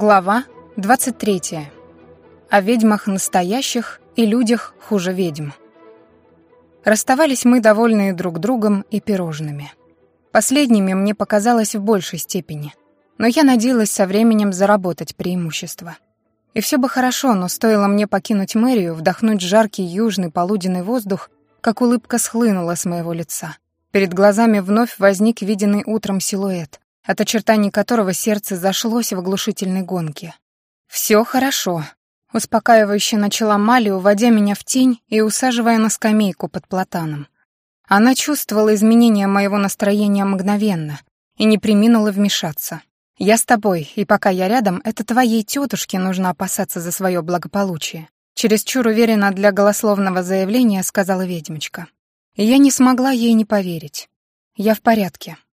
Глава 23. О ведьмах настоящих и людях хуже ведьм. Расставались мы довольные друг другом и пирожными. Последними мне показалось в большей степени, но я надеялась со временем заработать преимущество. И все бы хорошо, но стоило мне покинуть мэрию, вдохнуть жаркий южный полуденный воздух, как улыбка схлынула с моего лица. Перед глазами вновь возник виденный утром силуэт, от очертаний которого сердце зашлось в оглушительной гонке. «Все хорошо», — успокаивающе начала Мали, уводя меня в тень и усаживая на скамейку под платаном. Она чувствовала изменения моего настроения мгновенно и не приминула вмешаться. «Я с тобой, и пока я рядом, это твоей тетушке нужно опасаться за свое благополучие», чересчур уверенно для голословного заявления сказала ведьмочка. И я не смогла ей не поверить. «Я в порядке», —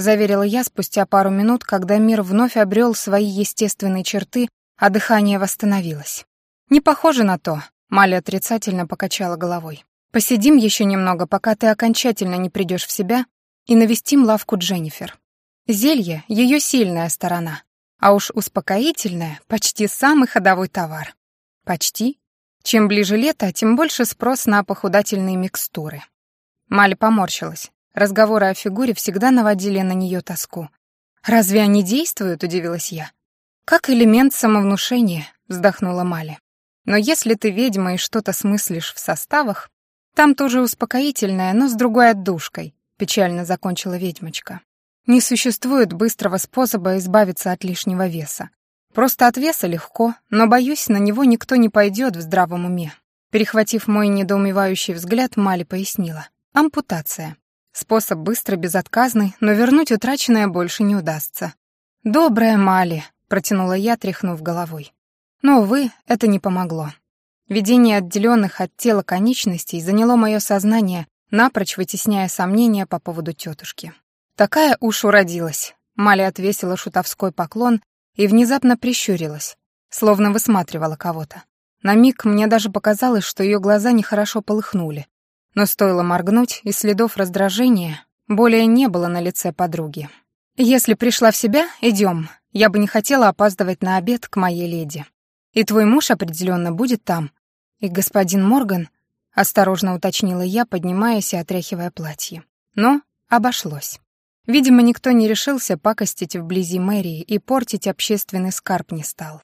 заверила я спустя пару минут, когда мир вновь обрел свои естественные черты, а дыхание восстановилось. «Не похоже на то», — Маля отрицательно покачала головой. «Посидим еще немного, пока ты окончательно не придешь в себя, и навестим лавку Дженнифер. Зелье — ее сильная сторона, а уж успокоительное — почти самый ходовой товар. Почти. Чем ближе лето, тем больше спрос на похудательные микстуры». Маля поморщилась. Разговоры о фигуре всегда наводили на нее тоску. «Разве они действуют?» — удивилась я. «Как элемент самовнушения», — вздохнула Мали. «Но если ты ведьма и что-то смыслишь в составах, там тоже успокоительное, но с другой отдушкой», — печально закончила ведьмочка. «Не существует быстрого способа избавиться от лишнего веса. Просто от веса легко, но, боюсь, на него никто не пойдет в здравом уме». Перехватив мой недоумевающий взгляд, Мали пояснила. «Ампутация. Способ быстрый, безотказный, но вернуть утраченное больше не удастся. «Добрая Мали», — протянула я, тряхнув головой. Но, увы, это не помогло. Видение отделенных от тела конечностей заняло мое сознание, напрочь вытесняя сомнения по поводу тетушки. Такая уж уродилась. Мали отвесила шутовской поклон и внезапно прищурилась, словно высматривала кого-то. На миг мне даже показалось, что ее глаза нехорошо полыхнули, но стоило моргнуть, и следов раздражения более не было на лице подруги. «Если пришла в себя, идем. Я бы не хотела опаздывать на обед к моей леди. И твой муж определенно будет там. И господин Морган...» — осторожно уточнила я, поднимаясь и отряхивая платье. Но обошлось. Видимо, никто не решился пакостить вблизи мэрии и портить общественный скарб не стал.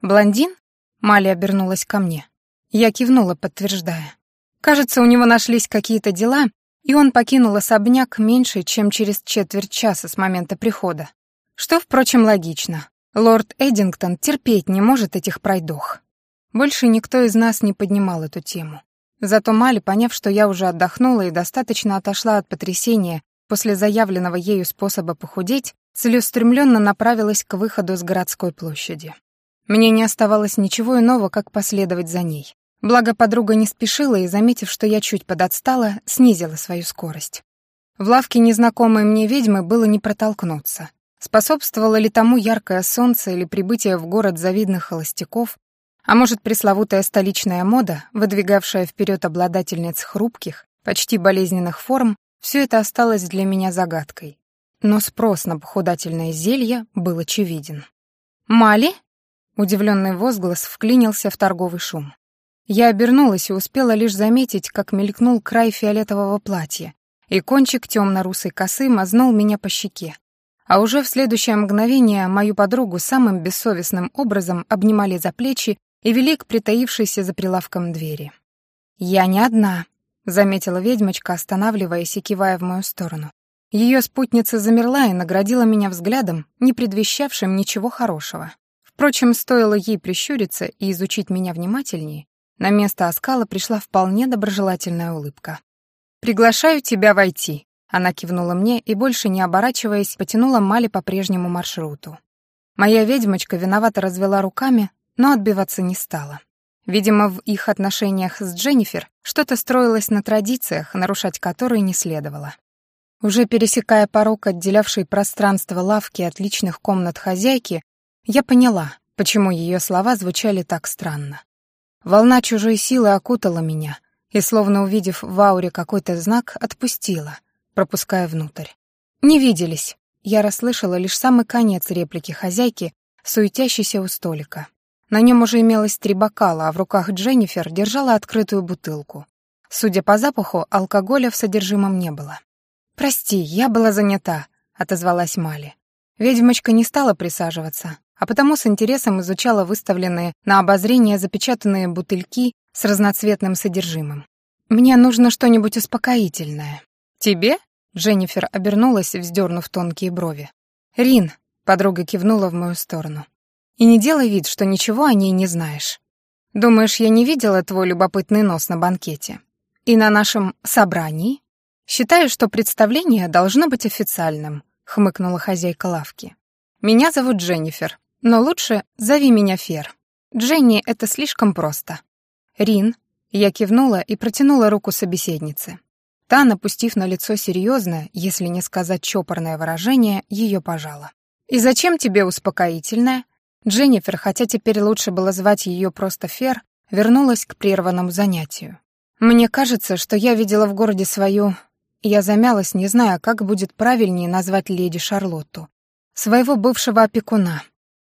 «Блондин?» — Мали обернулась ко мне. Я кивнула, подтверждая. Кажется, у него нашлись какие-то дела, и он покинул особняк меньше, чем через четверть часа с момента прихода. Что, впрочем, логично. Лорд Эдингтон терпеть не может этих пройдох. Больше никто из нас не поднимал эту тему. Зато Мали, поняв, что я уже отдохнула и достаточно отошла от потрясения после заявленного ею способа похудеть, целеустремленно направилась к выходу с городской площади. Мне не оставалось ничего иного, как последовать за ней. Благо подруга не спешила и, заметив, что я чуть подотстала, снизила свою скорость. В лавке незнакомой мне ведьмы было не протолкнуться. Способствовало ли тому яркое солнце или прибытие в город завидных холостяков, а может, пресловутая столичная мода, выдвигавшая вперед обладательниц хрупких, почти болезненных форм, все это осталось для меня загадкой. Но спрос на похудательное зелье был очевиден. «Мали?» — удивленный возглас вклинился в торговый шум. Я обернулась и успела лишь заметить, как мелькнул край фиолетового платья, и кончик темно-русой косы мазнул меня по щеке. А уже в следующее мгновение мою подругу самым бессовестным образом обнимали за плечи и вели к притаившейся за прилавком двери. «Я не одна», — заметила ведьмочка, останавливаясь и кивая в мою сторону. Ее спутница замерла и наградила меня взглядом, не предвещавшим ничего хорошего. Впрочем, стоило ей прищуриться и изучить меня внимательнее, на место оскала пришла вполне доброжелательная улыбка. «Приглашаю тебя войти», — она кивнула мне и, больше не оборачиваясь, потянула Мали по прежнему маршруту. Моя ведьмочка виновато развела руками, но отбиваться не стала. Видимо, в их отношениях с Дженнифер что-то строилось на традициях, нарушать которые не следовало. Уже пересекая порог, отделявший пространство лавки от личных комнат хозяйки, я поняла, почему ее слова звучали так странно. Волна чужой силы окутала меня и, словно увидев в ауре какой-то знак, отпустила, пропуская внутрь. «Не виделись». Я расслышала лишь самый конец реплики хозяйки, суетящийся у столика. На нем уже имелось три бокала, а в руках Дженнифер держала открытую бутылку. Судя по запаху, алкоголя в содержимом не было. «Прости, я была занята», — отозвалась Мали. Ведьмочка не стала присаживаться, а потому с интересом изучала выставленные на обозрение запечатанные бутыльки с разноцветным содержимым. «Мне нужно что-нибудь успокоительное». «Тебе?» — Дженнифер обернулась, вздернув тонкие брови. «Рин», — подруга кивнула в мою сторону. «И не делай вид, что ничего о ней не знаешь. Думаешь, я не видела твой любопытный нос на банкете? И на нашем собрании? Считаю, что представление должно быть официальным», — хмыкнула хозяйка лавки. «Меня зовут Дженнифер, но лучше зови меня Фер. Дженни — это слишком просто. Рин, я кивнула и протянула руку собеседнице. Та, напустив на лицо серьезное, если не сказать чопорное выражение, ее пожала. «И зачем тебе успокоительное?» Дженнифер, хотя теперь лучше было звать ее просто Фер, вернулась к прерванному занятию. «Мне кажется, что я видела в городе свою...» Я замялась, не зная, как будет правильнее назвать леди Шарлотту. «Своего бывшего опекуна.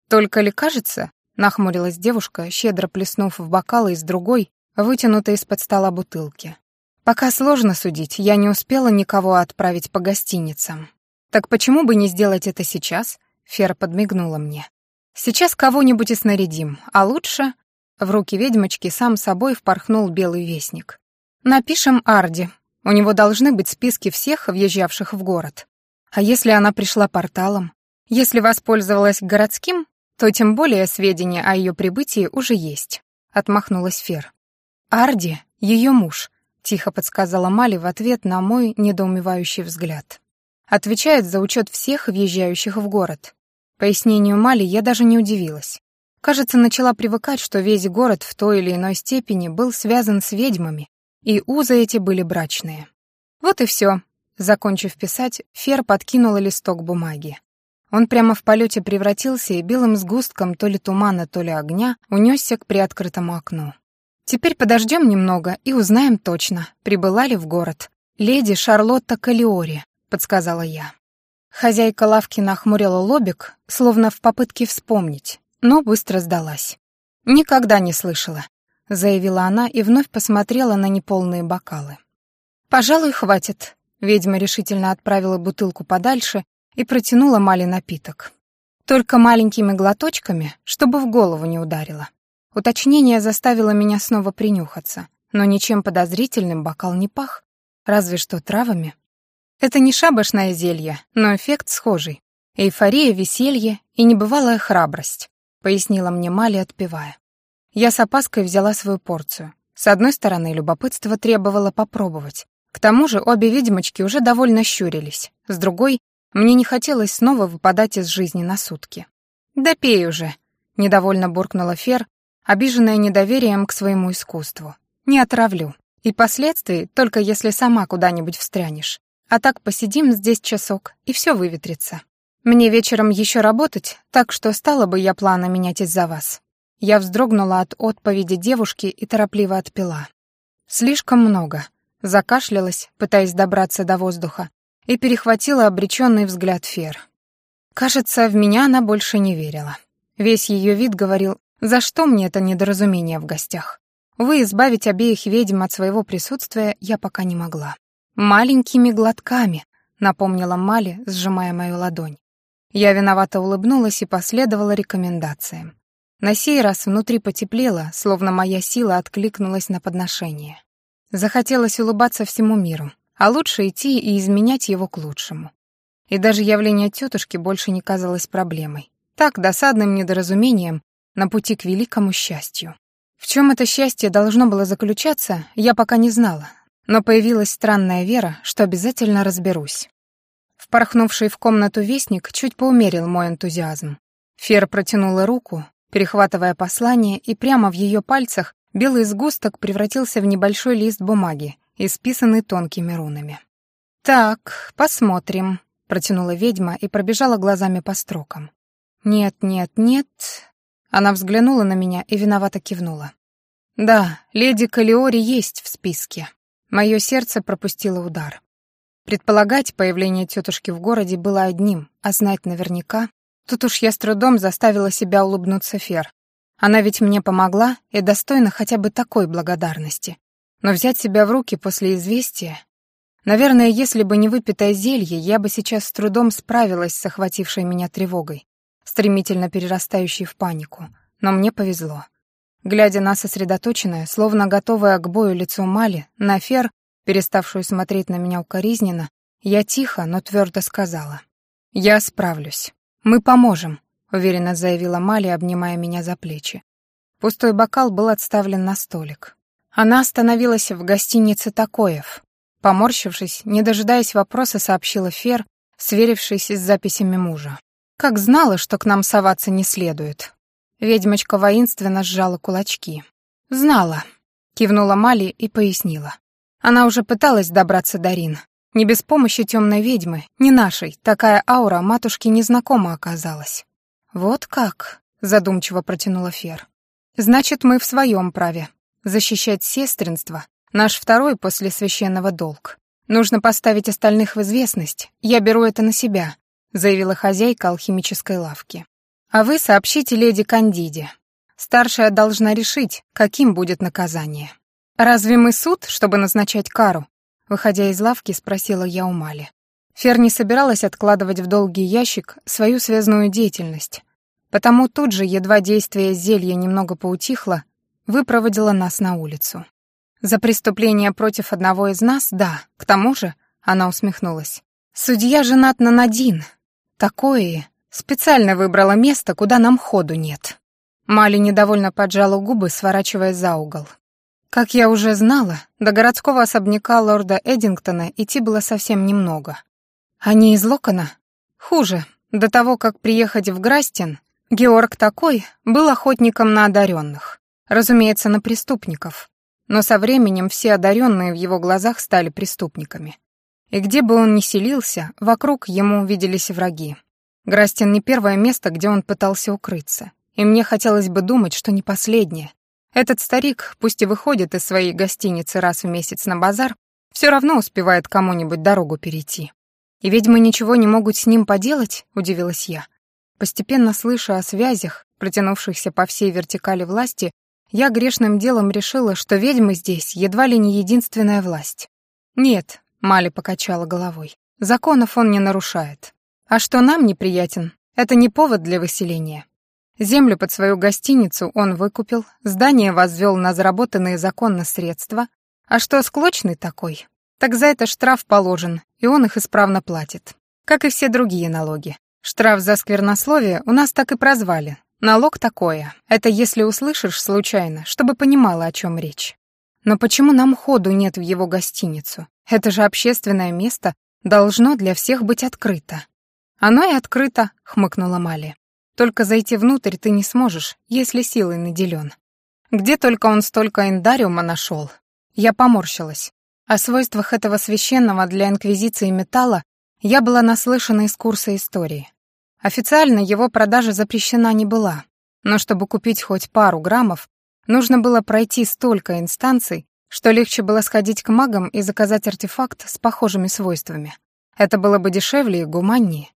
«Только ли кажется?» — нахмурилась девушка, щедро плеснув в бокалы из другой, вытянутой из-под стола бутылки. «Пока сложно судить, я не успела никого отправить по гостиницам. Так почему бы не сделать это сейчас?» — Фера подмигнула мне. «Сейчас кого-нибудь и снарядим, а лучше...» В руки ведьмочки сам собой впорхнул белый вестник. «Напишем Арди. У него должны быть списки всех, въезжавших в город. А если она пришла порталом? Если воспользовалась городским, то тем более сведения о ее прибытии уже есть», — отмахнулась Фер. «Арди — ее муж», — тихо подсказала Мали в ответ на мой недоумевающий взгляд. «Отвечает за учет всех въезжающих в город». Пояснению Мали я даже не удивилась. Кажется, начала привыкать, что весь город в той или иной степени был связан с ведьмами, и узы эти были брачные. Вот и все. Закончив писать, Фер подкинула листок бумаги. Он прямо в полете превратился и белым сгустком то ли тумана, то ли огня унесся к приоткрытому окну. «Теперь подождем немного и узнаем точно, прибыла ли в город. Леди Шарлотта Калиори», — подсказала я. Хозяйка лавки нахмурила лобик, словно в попытке вспомнить, но быстро сдалась. «Никогда не слышала», — заявила она и вновь посмотрела на неполные бокалы. «Пожалуй, хватит», — ведьма решительно отправила бутылку подальше и протянула Мали напиток. Только маленькими глоточками, чтобы в голову не ударило. Уточнение заставило меня снова принюхаться, но ничем подозрительным бокал не пах, разве что травами. Это не шабашное зелье, но эффект схожий. Эйфория, веселье и небывалая храбрость, пояснила мне Мали, отпивая. Я с опаской взяла свою порцию. С одной стороны, любопытство требовало попробовать. К тому же обе ведьмочки уже довольно щурились. С другой, мне не хотелось снова выпадать из жизни на сутки. «Да пей уже», — недовольно буркнула Фер, обиженная недоверием к своему искусству. «Не отравлю. И последствий только если сама куда-нибудь встрянешь. А так посидим здесь часок, и все выветрится. Мне вечером еще работать, так что стала бы я планы менять из-за вас». Я вздрогнула от отповеди девушки и торопливо отпила. Слишком много. Закашлялась, пытаясь добраться до воздуха, и перехватила обреченный взгляд Фер. Кажется, в меня она больше не верила. Весь ее вид говорил, за что мне это недоразумение в гостях. Вы избавить обеих ведьм от своего присутствия я пока не могла. «Маленькими глотками», — напомнила Мали, сжимая мою ладонь. Я виновато улыбнулась и последовала рекомендациям. На сей раз внутри потеплело, словно моя сила откликнулась на подношение. Захотелось улыбаться всему миру, а лучше идти и изменять его к лучшему. И даже явление тетушки больше не казалось проблемой. Так, досадным недоразумением на пути к великому счастью. В чем это счастье должно было заключаться, я пока не знала, но появилась странная вера, что обязательно разберусь. Впорхнувший в комнату вестник чуть поумерил мой энтузиазм. Фер протянула руку, перехватывая послание, и прямо в ее пальцах белый сгусток превратился в небольшой лист бумаги, исписанный тонкими рунами. «Так, посмотрим», — протянула ведьма и пробежала глазами по строкам. «Нет, нет, нет...» Она взглянула на меня и виновато кивнула. «Да, леди Калиори есть в списке». Мое сердце пропустило удар. Предполагать появление тетушки в городе было одним, а знать наверняка... Тут уж я с трудом заставила себя улыбнуться Фер. Она ведь мне помогла и достойна хотя бы такой благодарности. Но взять себя в руки после известия... Наверное, если бы не выпитое зелье, я бы сейчас с трудом справилась с охватившей меня тревогой, стремительно перерастающей в панику. Но мне повезло. Глядя на сосредоточенное, словно готовое к бою лицо Мали, на Фер, переставшую смотреть на меня укоризненно, я тихо, но твердо сказала. «Я справлюсь. Мы поможем», — уверенно заявила Мали, обнимая меня за плечи. Пустой бокал был отставлен на столик. Она остановилась в гостинице Такоев. Поморщившись, не дожидаясь вопроса, сообщила Фер, сверившись с записями мужа. «Как знала, что к нам соваться не следует». Ведьмочка воинственно сжала кулачки. «Знала», — кивнула Мали и пояснила. Она уже пыталась добраться до Рин. Не без помощи темной ведьмы, не нашей, такая аура матушке незнакома оказалась. «Вот как?» — задумчиво протянула Фер. «Значит, мы в своем праве. Защищать сестринство — наш второй после священного долг. Нужно поставить остальных в известность. Я беру это на себя», — заявила хозяйка алхимической лавки. «А вы сообщите леди Кандиде. Старшая должна решить, каким будет наказание». «Разве мы суд, чтобы назначать кару?» Выходя из лавки, спросила я у Мали. Фер не собиралась откладывать в долгий ящик свою связную деятельность, потому тут же, едва действие зелья немного поутихло, выпроводила нас на улицу. За преступление против одного из нас, да, к тому же, она усмехнулась. Судья женат на Надин. Такое специально выбрала место, куда нам ходу нет. Мали недовольно поджала губы, сворачивая за угол. Как я уже знала, до городского особняка лорда Эдингтона идти было совсем немного. Они из Локона? Хуже. До того, как приехать в Грастин, Георг такой был охотником на одаренных. Разумеется, на преступников. Но со временем все одаренные в его глазах стали преступниками. И где бы он ни селился, вокруг ему виделись враги. Грастин не первое место, где он пытался укрыться. И мне хотелось бы думать, что не последнее, этот старик, пусть и выходит из своей гостиницы раз в месяц на базар, все равно успевает кому-нибудь дорогу перейти. И ведьмы ничего не могут с ним поделать, удивилась я. Постепенно слыша о связях, протянувшихся по всей вертикали власти, я грешным делом решила, что ведьмы здесь едва ли не единственная власть. Нет, Мали покачала головой. Законов он не нарушает. А что нам неприятен, это не повод для выселения. Землю под свою гостиницу он выкупил, здание возвел на заработанные законно средства. А что склочный такой? Так за это штраф положен, и он их исправно платит. Как и все другие налоги. Штраф за сквернословие у нас так и прозвали. Налог такое. Это если услышишь случайно, чтобы понимала, о чем речь. Но почему нам ходу нет в его гостиницу? Это же общественное место, должно для всех быть открыто. Оно и открыто, хмыкнула Мали. Только зайти внутрь ты не сможешь, если силой наделен. Где только он столько эндариума нашел? Я поморщилась. О свойствах этого священного для инквизиции металла я была наслышана из курса истории. Официально его продажа запрещена не была, но чтобы купить хоть пару граммов, нужно было пройти столько инстанций, что легче было сходить к магам и заказать артефакт с похожими свойствами. Это было бы дешевле и гуманнее.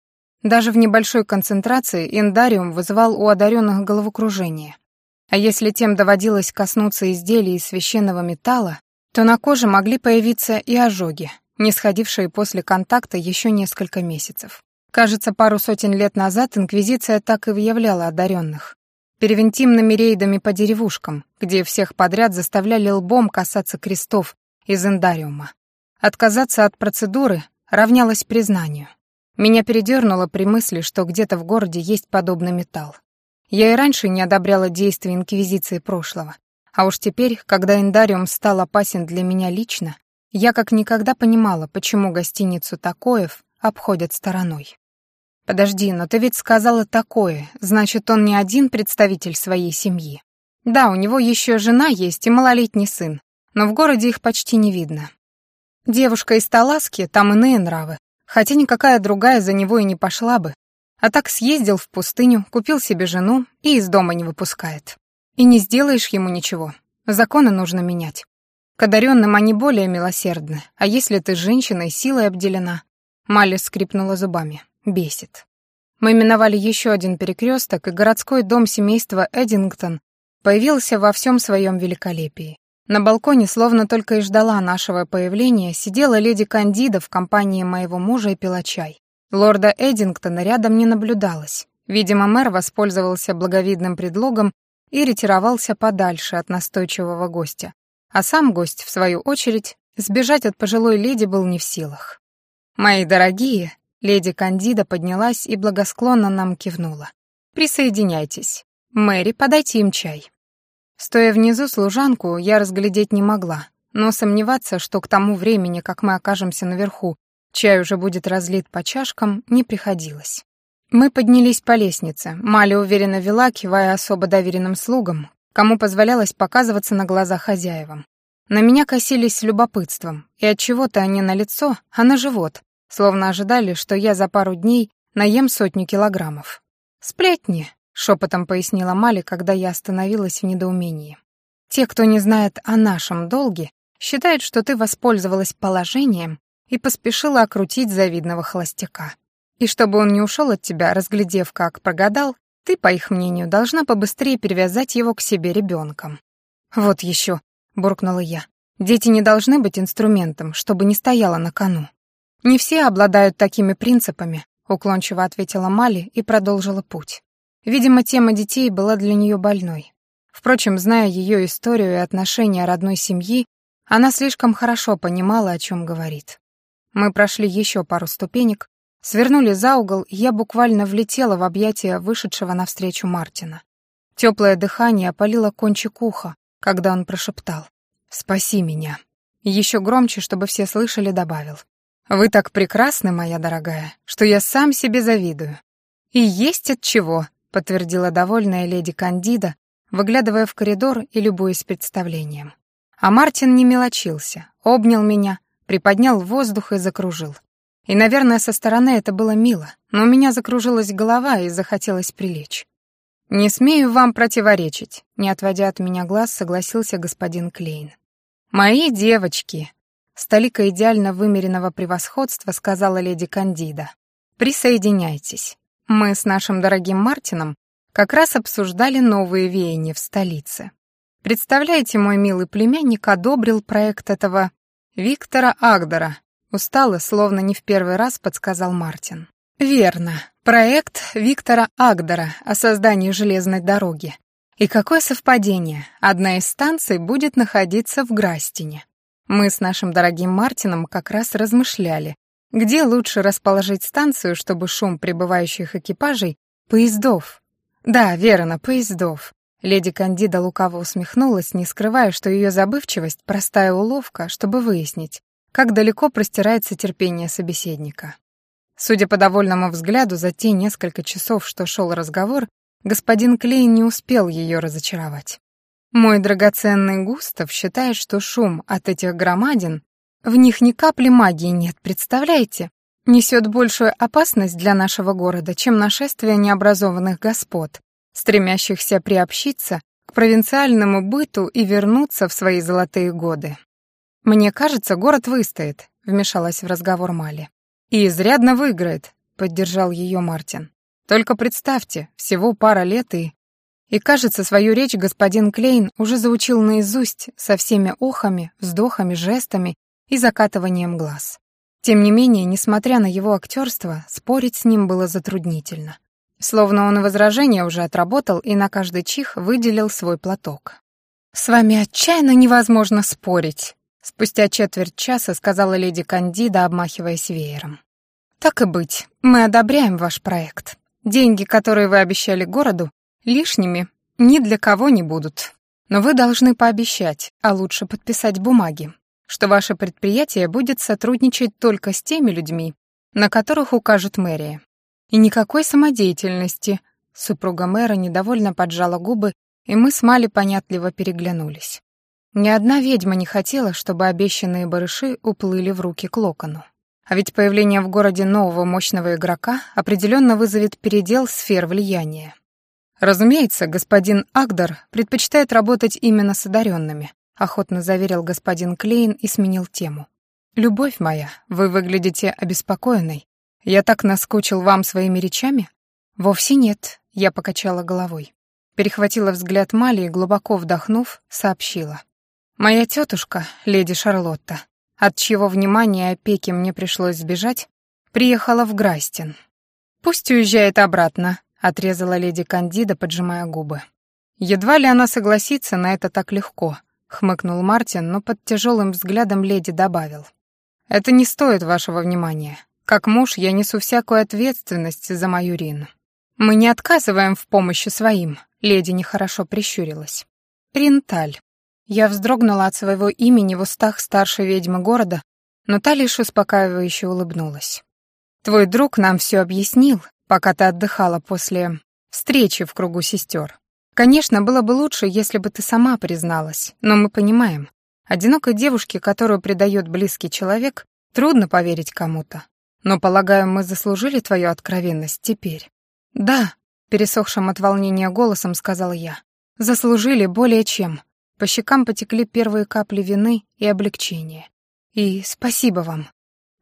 Даже в небольшой концентрации индариум вызывал у одаренных головокружение. А если тем доводилось коснуться изделий из священного металла, то на коже могли появиться и ожоги, не сходившие после контакта еще несколько месяцев. Кажется, пару сотен лет назад Инквизиция так и выявляла одаренных. Перевентимными рейдами по деревушкам, где всех подряд заставляли лбом касаться крестов из индариума. Отказаться от процедуры равнялось признанию. Меня передернуло при мысли, что где-то в городе есть подобный металл. Я и раньше не одобряла действия Инквизиции прошлого. А уж теперь, когда Индариум стал опасен для меня лично, я как никогда понимала, почему гостиницу Такоев обходят стороной. «Подожди, но ты ведь сказала такое, значит, он не один представитель своей семьи. Да, у него еще жена есть и малолетний сын, но в городе их почти не видно. Девушка из Таласки, там иные нравы, хотя никакая другая за него и не пошла бы. А так съездил в пустыню, купил себе жену и из дома не выпускает. И не сделаешь ему ничего. Законы нужно менять. К одаренным они более милосердны, а если ты женщина и силой обделена... Малли скрипнула зубами. Бесит. Мы миновали еще один перекресток, и городской дом семейства Эдингтон появился во всем своем великолепии. На балконе, словно только и ждала нашего появления, сидела леди Кандида в компании моего мужа и пила чай. Лорда Эдингтона рядом не наблюдалось. Видимо, мэр воспользовался благовидным предлогом и ретировался подальше от настойчивого гостя. А сам гость, в свою очередь, сбежать от пожилой леди был не в силах. «Мои дорогие», — леди Кандида поднялась и благосклонно нам кивнула. «Присоединяйтесь. Мэри, подайте им чай». Стоя внизу служанку, я разглядеть не могла, но сомневаться, что к тому времени, как мы окажемся наверху, чай уже будет разлит по чашкам, не приходилось. Мы поднялись по лестнице. Маля уверенно вела, кивая особо доверенным слугам, кому позволялось показываться на глаза хозяевам. На меня косились с любопытством, и от чего-то они на лицо, а на живот, словно ожидали, что я за пару дней наем сотню килограммов. Сплетни, шепотом пояснила Мали, когда я остановилась в недоумении. Те, кто не знает о нашем долге, считают, что ты воспользовалась положением и поспешила окрутить завидного холостяка. И чтобы он не ушел от тебя, разглядев, как прогадал, ты, по их мнению, должна побыстрее перевязать его к себе ребенком. Вот еще, буркнула я. Дети не должны быть инструментом, чтобы не стояло на кону. Не все обладают такими принципами, уклончиво ответила Мали и продолжила путь. Видимо, тема детей была для нее больной. Впрочем, зная ее историю и отношения родной семьи, она слишком хорошо понимала, о чем говорит. Мы прошли еще пару ступенек, свернули за угол, и я буквально влетела в объятия вышедшего навстречу Мартина. Теплое дыхание опалило кончик уха, когда он прошептал «Спаси меня». Еще громче, чтобы все слышали, добавил «Вы так прекрасны, моя дорогая, что я сам себе завидую». «И есть от чего», — подтвердила довольная леди Кандида, выглядывая в коридор и любуясь представлением. А Мартин не мелочился, обнял меня, приподнял воздух и закружил. И, наверное, со стороны это было мило, но у меня закружилась голова и захотелось прилечь. «Не смею вам противоречить», — не отводя от меня глаз, согласился господин Клейн. «Мои девочки», — столика идеально вымеренного превосходства сказала леди Кандида. «Присоединяйтесь. Мы с нашим дорогим Мартином как раз обсуждали новые веяния в столице. Представляете, мой милый племянник одобрил проект этого Виктора Агдора. Устало, словно не в первый раз подсказал Мартин. Верно. Проект Виктора Агдора о создании железной дороги. И какое совпадение, одна из станций будет находиться в Грастине. Мы с нашим дорогим Мартином как раз размышляли, где лучше расположить станцию, чтобы шум прибывающих экипажей поездов? Да, верно, поездов. Леди Кандида лукаво усмехнулась, не скрывая, что ее забывчивость — простая уловка, чтобы выяснить, как далеко простирается терпение собеседника. Судя по довольному взгляду за те несколько часов, что шел разговор, господин Клейн не успел ее разочаровать. Мой драгоценный Густав считает, что шум от этих громадин в них ни капли магии нет, представляете? Несет большую опасность для нашего города, чем нашествие необразованных господ, стремящихся приобщиться к провинциальному быту и вернуться в свои золотые годы. «Мне кажется, город выстоит», — вмешалась в разговор Мали. «И изрядно выиграет», — поддержал ее Мартин. «Только представьте, всего пара лет и...» И, кажется, свою речь господин Клейн уже заучил наизусть со всеми охами, вздохами, жестами и закатыванием глаз. Тем не менее, несмотря на его актерство, спорить с ним было затруднительно. Словно он возражение уже отработал и на каждый чих выделил свой платок. «С вами отчаянно невозможно спорить», — спустя четверть часа сказала леди Кандида, обмахиваясь веером. «Так и быть, мы одобряем ваш проект. Деньги, которые вы обещали городу, лишними ни для кого не будут. Но вы должны пообещать, а лучше подписать бумаги, что ваше предприятие будет сотрудничать только с теми людьми, на которых укажет мэрия. И никакой самодеятельности. Супруга мэра недовольно поджала губы, и мы с Мали понятливо переглянулись. Ни одна ведьма не хотела, чтобы обещанные барыши уплыли в руки к локону. А ведь появление в городе нового мощного игрока определенно вызовет передел сфер влияния. Разумеется, господин Агдар предпочитает работать именно с одаренными, охотно заверил господин Клейн и сменил тему. «Любовь моя, вы выглядите обеспокоенной. Я так наскучил вам своими речами? «Вовсе нет», — я покачала головой. Перехватила взгляд Мали и, глубоко вдохнув, сообщила. «Моя тетушка, леди Шарлотта, от чьего внимания и опеки мне пришлось сбежать, приехала в Грастин. «Пусть уезжает обратно», — отрезала леди Кандида, поджимая губы. «Едва ли она согласится на это так легко», — хмыкнул Мартин, но под тяжелым взглядом леди добавил. «Это не стоит вашего внимания. Как муж я несу всякую ответственность за мою Рину». «Мы не отказываем в помощи своим», — леди нехорошо прищурилась. «Ринталь, я вздрогнула от своего имени в устах старшей ведьмы города, но та лишь успокаивающе улыбнулась. «Твой друг нам все объяснил, пока ты отдыхала после встречи в кругу сестер. Конечно, было бы лучше, если бы ты сама призналась, но мы понимаем, одинокой девушке, которую предает близкий человек, трудно поверить кому-то. Но, полагаю, мы заслужили твою откровенность теперь». «Да», — пересохшим от волнения голосом сказала я, — «заслужили более чем». По щекам потекли первые капли вины и облегчения. «И спасибо вам».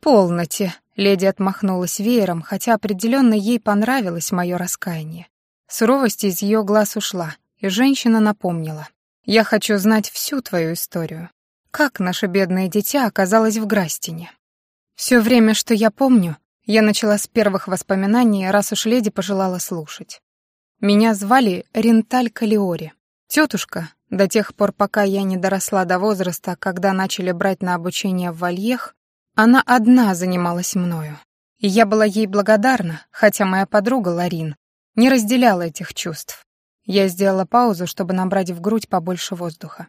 «Полноте», — леди отмахнулась веером, хотя определенно ей понравилось мое раскаяние. Суровость из ее глаз ушла, и женщина напомнила. «Я хочу знать всю твою историю. Как наше бедное дитя оказалось в Грастине?» Все время, что я помню, я начала с первых воспоминаний, раз уж леди пожелала слушать. Меня звали Ренталь Калиори. Тетушка, до тех пор, пока я не доросла до возраста, когда начали брать на обучение в вальех, она одна занималась мною. И я была ей благодарна, хотя моя подруга Ларин не разделяла этих чувств. Я сделала паузу, чтобы набрать в грудь побольше воздуха.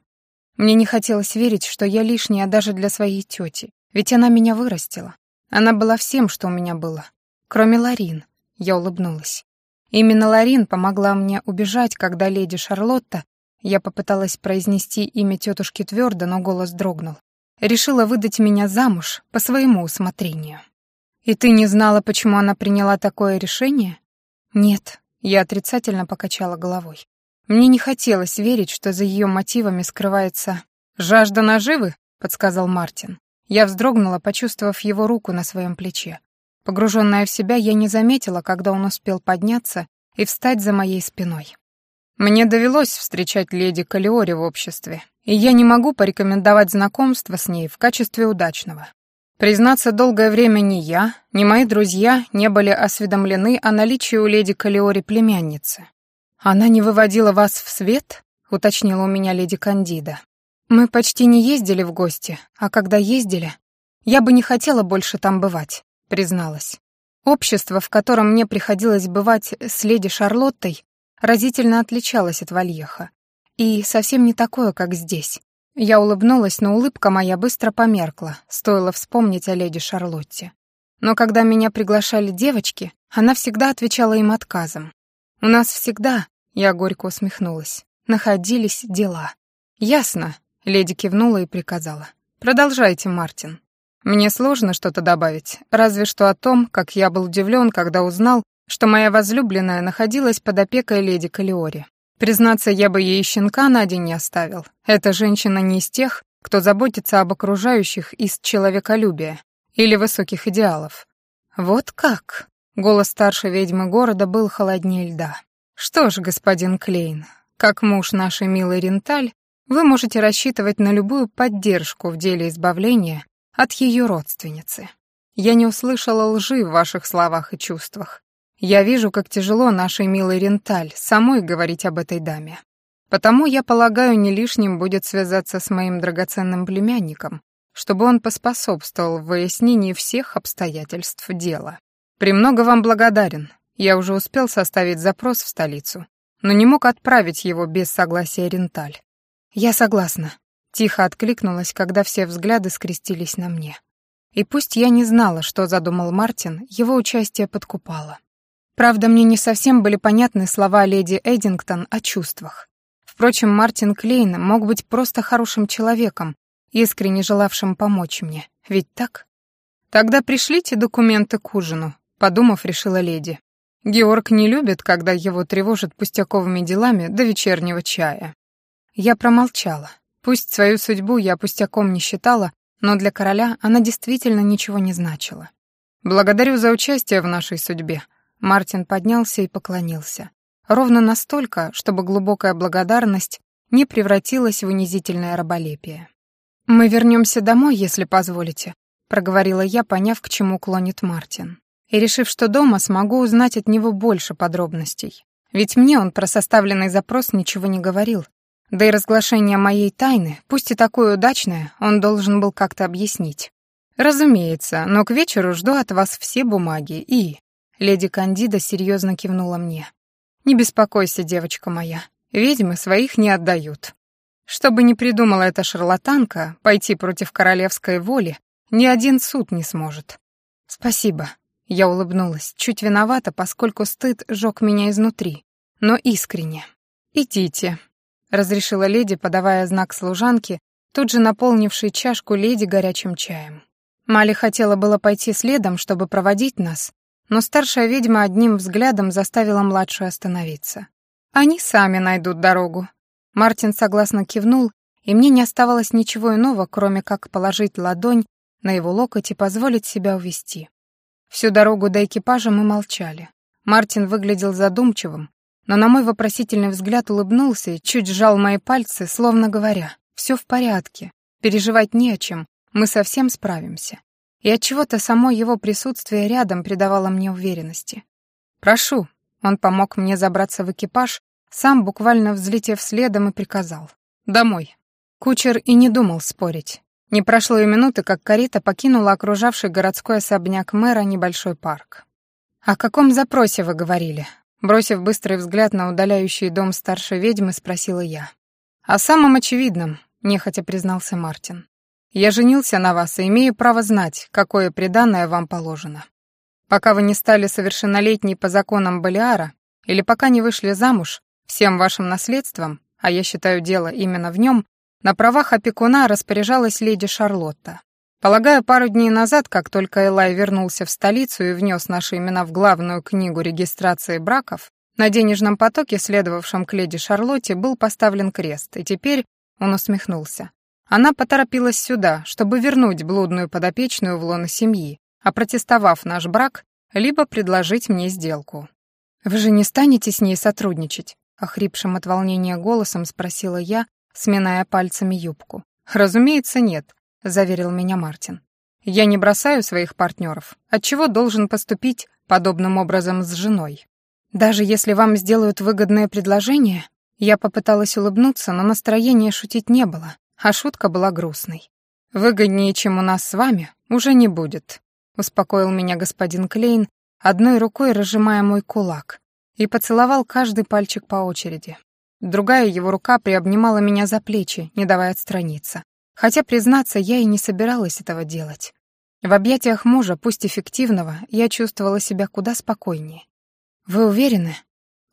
Мне не хотелось верить, что я лишняя даже для своей тети, ведь она меня вырастила. Она была всем, что у меня было. Кроме Ларин, я улыбнулась. Именно Ларин помогла мне убежать, когда леди Шарлотта я попыталась произнести имя тетушки твердо, но голос дрогнул. Решила выдать меня замуж по своему усмотрению. «И ты не знала, почему она приняла такое решение?» «Нет», — я отрицательно покачала головой. Мне не хотелось верить, что за ее мотивами скрывается «жажда наживы», — подсказал Мартин. Я вздрогнула, почувствовав его руку на своем плече. Погруженная в себя, я не заметила, когда он успел подняться и встать за моей спиной. Мне довелось встречать леди Калиори в обществе, и я не могу порекомендовать знакомство с ней в качестве удачного. Признаться, долгое время ни я, ни мои друзья не были осведомлены о наличии у леди Калиори племянницы. «Она не выводила вас в свет?» — уточнила у меня леди Кандида. «Мы почти не ездили в гости, а когда ездили, я бы не хотела больше там бывать», — призналась. Общество, в котором мне приходилось бывать с леди Шарлоттой, разительно отличалась от Вальеха. И совсем не такое, как здесь. Я улыбнулась, но улыбка моя быстро померкла, стоило вспомнить о леди Шарлотте. Но когда меня приглашали девочки, она всегда отвечала им отказом. У нас всегда, я горько усмехнулась, находились дела. «Ясно», — леди кивнула и приказала. «Продолжайте, Мартин». Мне сложно что-то добавить, разве что о том, как я был удивлен, когда узнал, что моя возлюбленная находилась под опекой леди Калиори. Признаться, я бы ей щенка на день не оставил. Эта женщина не из тех, кто заботится об окружающих из человеколюбия или высоких идеалов. Вот как? Голос старшей ведьмы города был холоднее льда. Что ж, господин Клейн, как муж нашей милой Ренталь, вы можете рассчитывать на любую поддержку в деле избавления от ее родственницы. Я не услышала лжи в ваших словах и чувствах. Я вижу, как тяжело нашей милой Ренталь самой говорить об этой даме. Потому, я полагаю, не лишним будет связаться с моим драгоценным племянником, чтобы он поспособствовал в выяснении всех обстоятельств дела. Премного вам благодарен. Я уже успел составить запрос в столицу, но не мог отправить его без согласия Ренталь. Я согласна. Тихо откликнулась, когда все взгляды скрестились на мне. И пусть я не знала, что задумал Мартин, его участие подкупало. Правда, мне не совсем были понятны слова леди Эдингтон о чувствах. Впрочем, Мартин Клейн мог быть просто хорошим человеком, искренне желавшим помочь мне. Ведь так? Тогда пришлите документы к ужину, подумав, решила леди. Георг не любит, когда его тревожат пустяковыми делами до вечернего чая. Я промолчала. Пусть свою судьбу я пустяком не считала, но для короля она действительно ничего не значила. «Благодарю за участие в нашей судьбе», Мартин поднялся и поклонился. Ровно настолько, чтобы глубокая благодарность не превратилась в унизительное раболепие. «Мы вернемся домой, если позволите», — проговорила я, поняв, к чему клонит Мартин. И решив, что дома смогу узнать от него больше подробностей. Ведь мне он про составленный запрос ничего не говорил. Да и разглашение моей тайны, пусть и такое удачное, он должен был как-то объяснить. «Разумеется, но к вечеру жду от вас все бумаги и...» Леди Кандида серьезно кивнула мне. «Не беспокойся, девочка моя, ведьмы своих не отдают. Что бы ни придумала эта шарлатанка, пойти против королевской воли ни один суд не сможет». «Спасибо», — я улыбнулась, чуть виновата, поскольку стыд жёг меня изнутри, но искренне. «Идите», — разрешила леди, подавая знак служанке, тут же наполнившей чашку леди горячим чаем. Мали хотела было пойти следом, чтобы проводить нас, но старшая ведьма одним взглядом заставила младшую остановиться. «Они сами найдут дорогу». Мартин согласно кивнул, и мне не оставалось ничего иного, кроме как положить ладонь на его локоть и позволить себя увести. Всю дорогу до экипажа мы молчали. Мартин выглядел задумчивым, но на мой вопросительный взгляд улыбнулся и чуть сжал мои пальцы, словно говоря, «Все в порядке, переживать не о чем, мы совсем справимся». И от чего то само его присутствие рядом придавало мне уверенности. «Прошу», — он помог мне забраться в экипаж, сам буквально взлетев следом и приказал. «Домой». Кучер и не думал спорить. Не прошло и минуты, как карета покинула окружавший городской особняк мэра небольшой парк. «О каком запросе вы говорили?» Бросив быстрый взгляд на удаляющий дом старшей ведьмы, спросила я. «О самом очевидном», — нехотя признался Мартин. «Я женился на вас и имею право знать, какое преданное вам положено. Пока вы не стали совершеннолетней по законам Балиара, или пока не вышли замуж, всем вашим наследством, а я считаю дело именно в нем, на правах опекуна распоряжалась леди Шарлотта. Полагаю, пару дней назад, как только Элай вернулся в столицу и внес наши имена в главную книгу регистрации браков, на денежном потоке, следовавшем к леди Шарлотте, был поставлен крест, и теперь он усмехнулся. Она поторопилась сюда, чтобы вернуть блудную подопечную в лоно семьи, а протестовав наш брак, либо предложить мне сделку. «Вы же не станете с ней сотрудничать?» — охрипшим от волнения голосом спросила я, сминая пальцами юбку. «Разумеется, нет», — заверил меня Мартин. «Я не бросаю своих партнеров. Отчего должен поступить подобным образом с женой? Даже если вам сделают выгодное предложение...» Я попыталась улыбнуться, но настроения шутить не было, а шутка была грустной. «Выгоднее, чем у нас с вами, уже не будет», — успокоил меня господин Клейн, одной рукой разжимая мой кулак, и поцеловал каждый пальчик по очереди. Другая его рука приобнимала меня за плечи, не давая отстраниться. Хотя, признаться, я и не собиралась этого делать. В объятиях мужа, пусть эффективного, я чувствовала себя куда спокойнее. «Вы уверены?»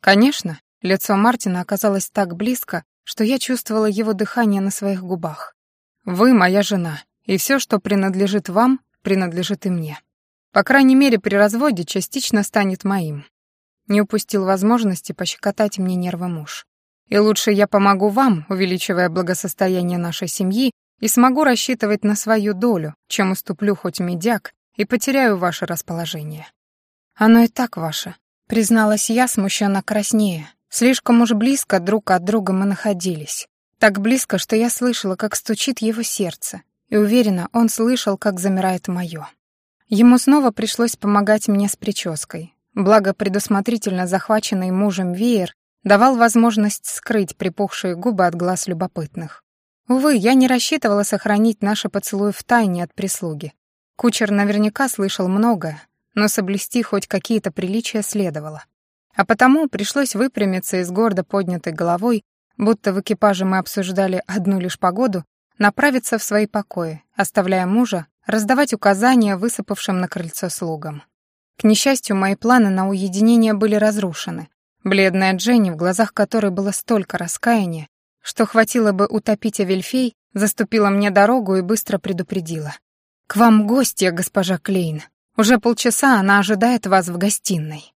«Конечно». Лицо Мартина оказалось так близко, что я чувствовала его дыхание на своих губах. «Вы моя жена, и все, что принадлежит вам, принадлежит и мне. По крайней мере, при разводе частично станет моим». Не упустил возможности пощекотать мне нервы муж. «И лучше я помогу вам, увеличивая благосостояние нашей семьи, и смогу рассчитывать на свою долю, чем уступлю хоть медяк и потеряю ваше расположение. Оно и так ваше, призналась я, смущенно краснее. Слишком уж близко друг от друга мы находились. Так близко, что я слышала, как стучит его сердце, и уверена, он слышал, как замирает мое. Ему снова пришлось помогать мне с прической. Благо, предусмотрительно захваченный мужем веер давал возможность скрыть припухшие губы от глаз любопытных. Увы, я не рассчитывала сохранить наши поцелуи в тайне от прислуги. Кучер наверняка слышал многое, но соблюсти хоть какие-то приличия следовало. А потому пришлось выпрямиться и с гордо поднятой головой, будто в экипаже мы обсуждали одну лишь погоду, направиться в свои покои, оставляя мужа раздавать указания высыпавшим на крыльцо слугам. К несчастью, мои планы на уединение были разрушены. Бледная Дженни, в глазах которой было столько раскаяния, что хватило бы утопить Авельфей, заступила мне дорогу и быстро предупредила. «К вам гостья, госпожа Клейн. Уже полчаса она ожидает вас в гостиной».